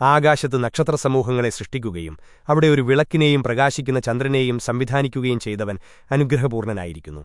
ആകാശത്ത് നക്ഷത്രസമൂഹങ്ങളെ സൃഷ്ടിക്കുകയും അവിടെ ഒരു വിളക്കിനെയും പ്രകാശിക്കുന്ന ചന്ദ്രനെയും സംവിധാനിക്കുകയും ചെയ്തവൻ അനുഗ്രഹപൂർണനായിരിക്കുന്നു.